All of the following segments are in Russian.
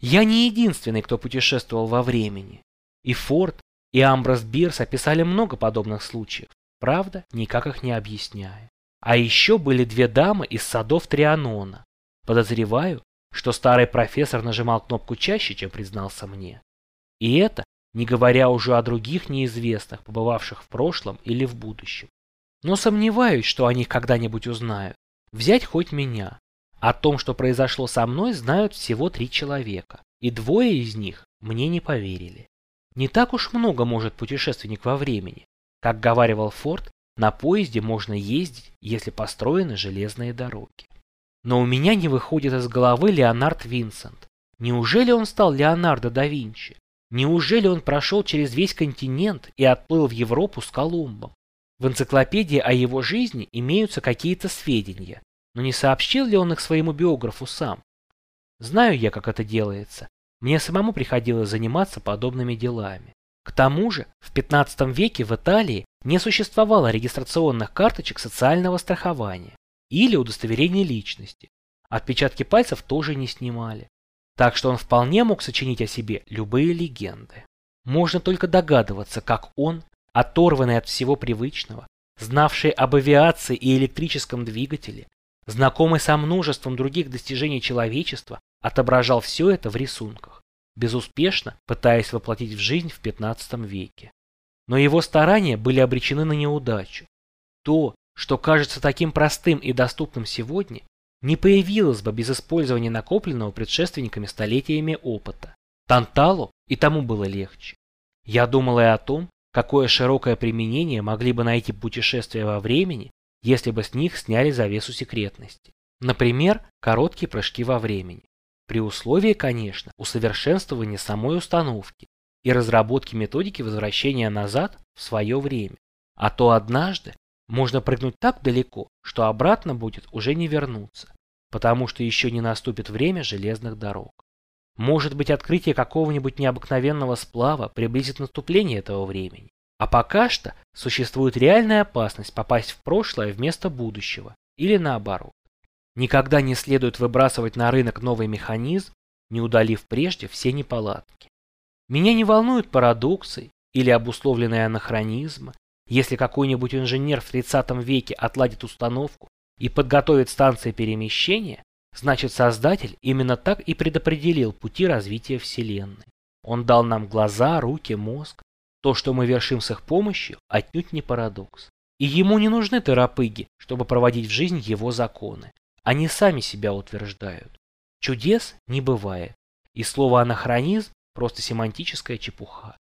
Я не единственный, кто путешествовал во времени. И Форд, и Амброс Бирс описали много подобных случаев, правда, никак их не объясняя. А еще были две дамы из садов Трианона. Подозреваю, что старый профессор нажимал кнопку чаще, чем признался мне. И это не говоря уже о других неизвестных, побывавших в прошлом или в будущем. Но сомневаюсь, что они когда-нибудь узнают. Взять хоть меня. О том, что произошло со мной, знают всего три человека, и двое из них мне не поверили. Не так уж много может путешественник во времени. Как говаривал Форд, на поезде можно ездить, если построены железные дороги. Но у меня не выходит из головы Леонард Винсент. Неужели он стал Леонардо да Винчи? Неужели он прошел через весь континент и отплыл в Европу с Колумбом? В энциклопедии о его жизни имеются какие-то сведения, но не сообщил ли он их своему биографу сам? Знаю я, как это делается. Мне самому приходилось заниматься подобными делами. К тому же, в 15 веке в Италии не существовало регистрационных карточек социального страхования или удостоверения личности. Отпечатки пальцев тоже не снимали. Так что он вполне мог сочинить о себе любые легенды. Можно только догадываться, как он, оторванный от всего привычного, знавший об авиации и электрическом двигателе, знакомый со множеством других достижений человечества, отображал все это в рисунках, безуспешно пытаясь воплотить в жизнь в 15 веке. Но его старания были обречены на неудачу. То, что кажется таким простым и доступным сегодня, не появилась бы без использования накопленного предшественниками столетиями опыта. Танталу и тому было легче. Я думал и о том, какое широкое применение могли бы найти путешествия во времени, если бы с них сняли завесу секретности. Например, короткие прыжки во времени. При условии, конечно, усовершенствования самой установки и разработки методики возвращения назад в свое время. А то однажды можно прыгнуть так далеко, что обратно будет уже не вернуться, потому что еще не наступит время железных дорог. Может быть, открытие какого-нибудь необыкновенного сплава приблизит наступление этого времени. А пока что существует реальная опасность попасть в прошлое вместо будущего, или наоборот. Никогда не следует выбрасывать на рынок новый механизм, не удалив прежде все неполадки. Меня не волнуют парадоксы или обусловленные анахронизмы, если какой-нибудь инженер в 30 веке отладит установку и подготовит станции перемещения, значит Создатель именно так и предопределил пути развития Вселенной. Он дал нам глаза, руки, мозг. То, что мы вершим с их помощью, отнюдь не парадокс. И ему не нужны терапыги, чтобы проводить в жизнь его законы. Они сами себя утверждают. Чудес не бывает. И слово анахронизм – просто семантическая чепуха.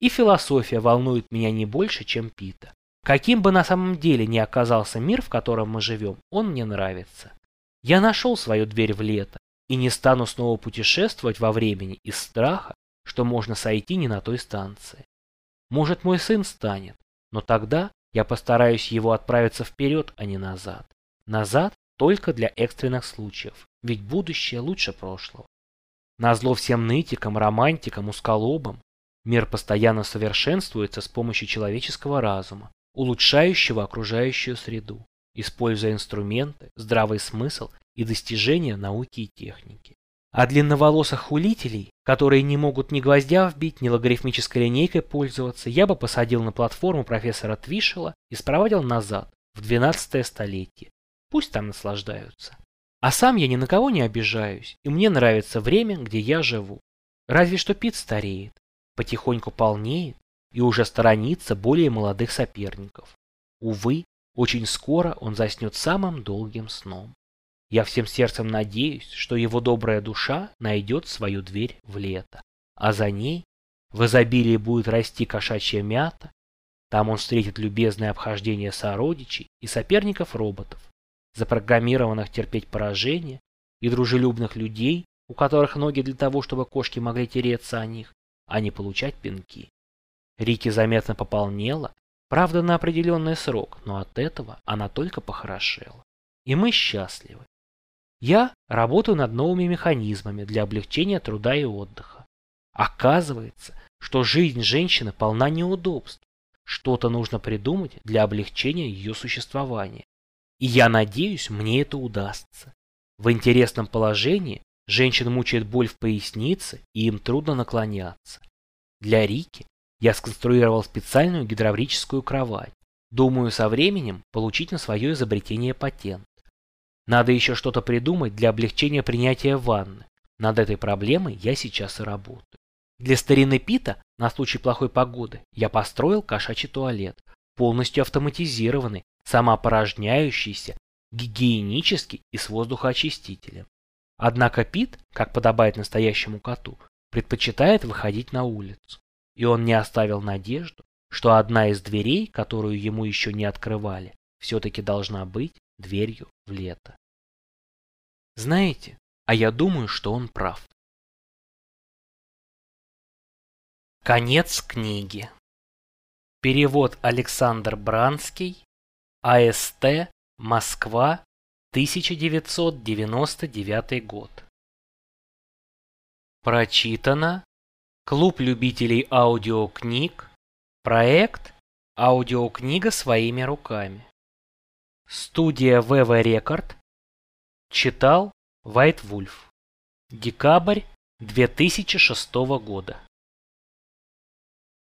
И философия волнует меня не больше, чем Пита. Каким бы на самом деле ни оказался мир, в котором мы живем, он мне нравится. Я нашел свою дверь в лето и не стану снова путешествовать во времени из страха, что можно сойти не на той станции. Может, мой сын станет, но тогда я постараюсь его отправиться вперед, а не назад. Назад только для экстренных случаев, ведь будущее лучше прошлого. Назло всем нытикам, романтикам, усколобам, Мир постоянно совершенствуется с помощью человеческого разума, улучшающего окружающую среду, используя инструменты, здравый смысл и достижения науки и техники. А длинноволосых хулителей, которые не могут ни гвоздя вбить, ни логарифмической линейкой пользоваться, я бы посадил на платформу профессора Твишела и спроводил назад, в 12 столетие. Пусть там наслаждаются. А сам я ни на кого не обижаюсь, и мне нравится время, где я живу. Разве что Пит стареет потихоньку полнеет и уже сторонится более молодых соперников. Увы, очень скоро он заснет самым долгим сном. Я всем сердцем надеюсь, что его добрая душа найдет свою дверь в лето, а за ней в изобилии будет расти кошачья мята, там он встретит любезное обхождение сородичей и соперников роботов, запрограммированных терпеть поражение, и дружелюбных людей, у которых ноги для того, чтобы кошки могли тереться о них, а не получать пинки. Рики заметно пополнела, правда на определенный срок, но от этого она только похорошела. И мы счастливы. Я работаю над новыми механизмами для облегчения труда и отдыха. Оказывается, что жизнь женщины полна неудобств. Что-то нужно придумать для облегчения ее существования. И я надеюсь, мне это удастся. В интересном положении Женщин мучает боль в пояснице, и им трудно наклоняться. Для Рики я сконструировал специальную гидравлическую кровать. Думаю, со временем получить на свое изобретение патент. Надо еще что-то придумать для облегчения принятия ванны. Над этой проблемой я сейчас и работаю. Для старины Пита на случай плохой погоды я построил кошачий туалет, полностью автоматизированный, самоопорожняющийся, гигиенический и с воздухоочистителем. Однако Пит, как подобает настоящему коту, предпочитает выходить на улицу. И он не оставил надежду, что одна из дверей, которую ему еще не открывали, все-таки должна быть дверью в лето. Знаете, а я думаю, что он прав. Конец книги. Перевод Александр Бранский. АСТ. Москва. 1999 год. Прочитано. Клуб любителей аудиокниг. Проект «Аудиокнига своими руками». Студия ВВ Рекорд. Читал Вайт Вульф. Декабрь 2006 года.